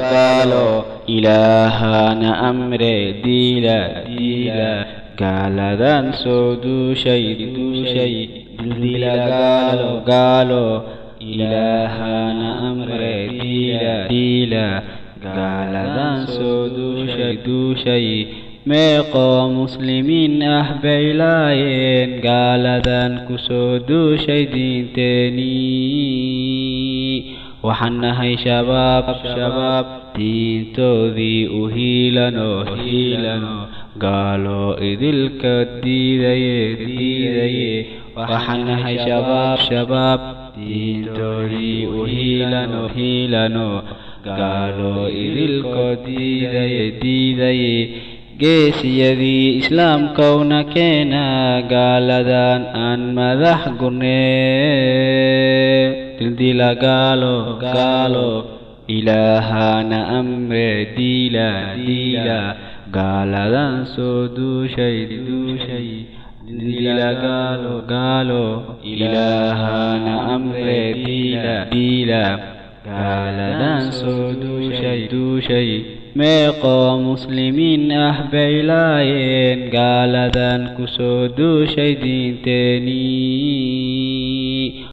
gaalo ilaahana amre diila diila gaaladan soo duushay duushay dildila gaalo gaalo ilaahana amre diila diila gaaladan soo duushay duushay meeqoo muslimiin ah bay laayeen gaaladan ku soo duushay diinteenii waxaan nahay shabaab shabaab diintoodii u hiilano hiilano gaalo idilka diidaye diidaye waxaan nahay shabaab shabaab diintoodii u hiilano hiilano gaalo idilko diidaye diidaye geesiyadii islaamkowna keena gaaladan aan madax gurnee dildila gaalo gaalo ilaahana amre diila diila gaaladan soo duushay duushay dildila gaalo gaalo ilaahana amre diila diila gaaladan soo duushay duushay meeqoo muslimiin ah bay laayeen gaaladan ku duushay diinteenii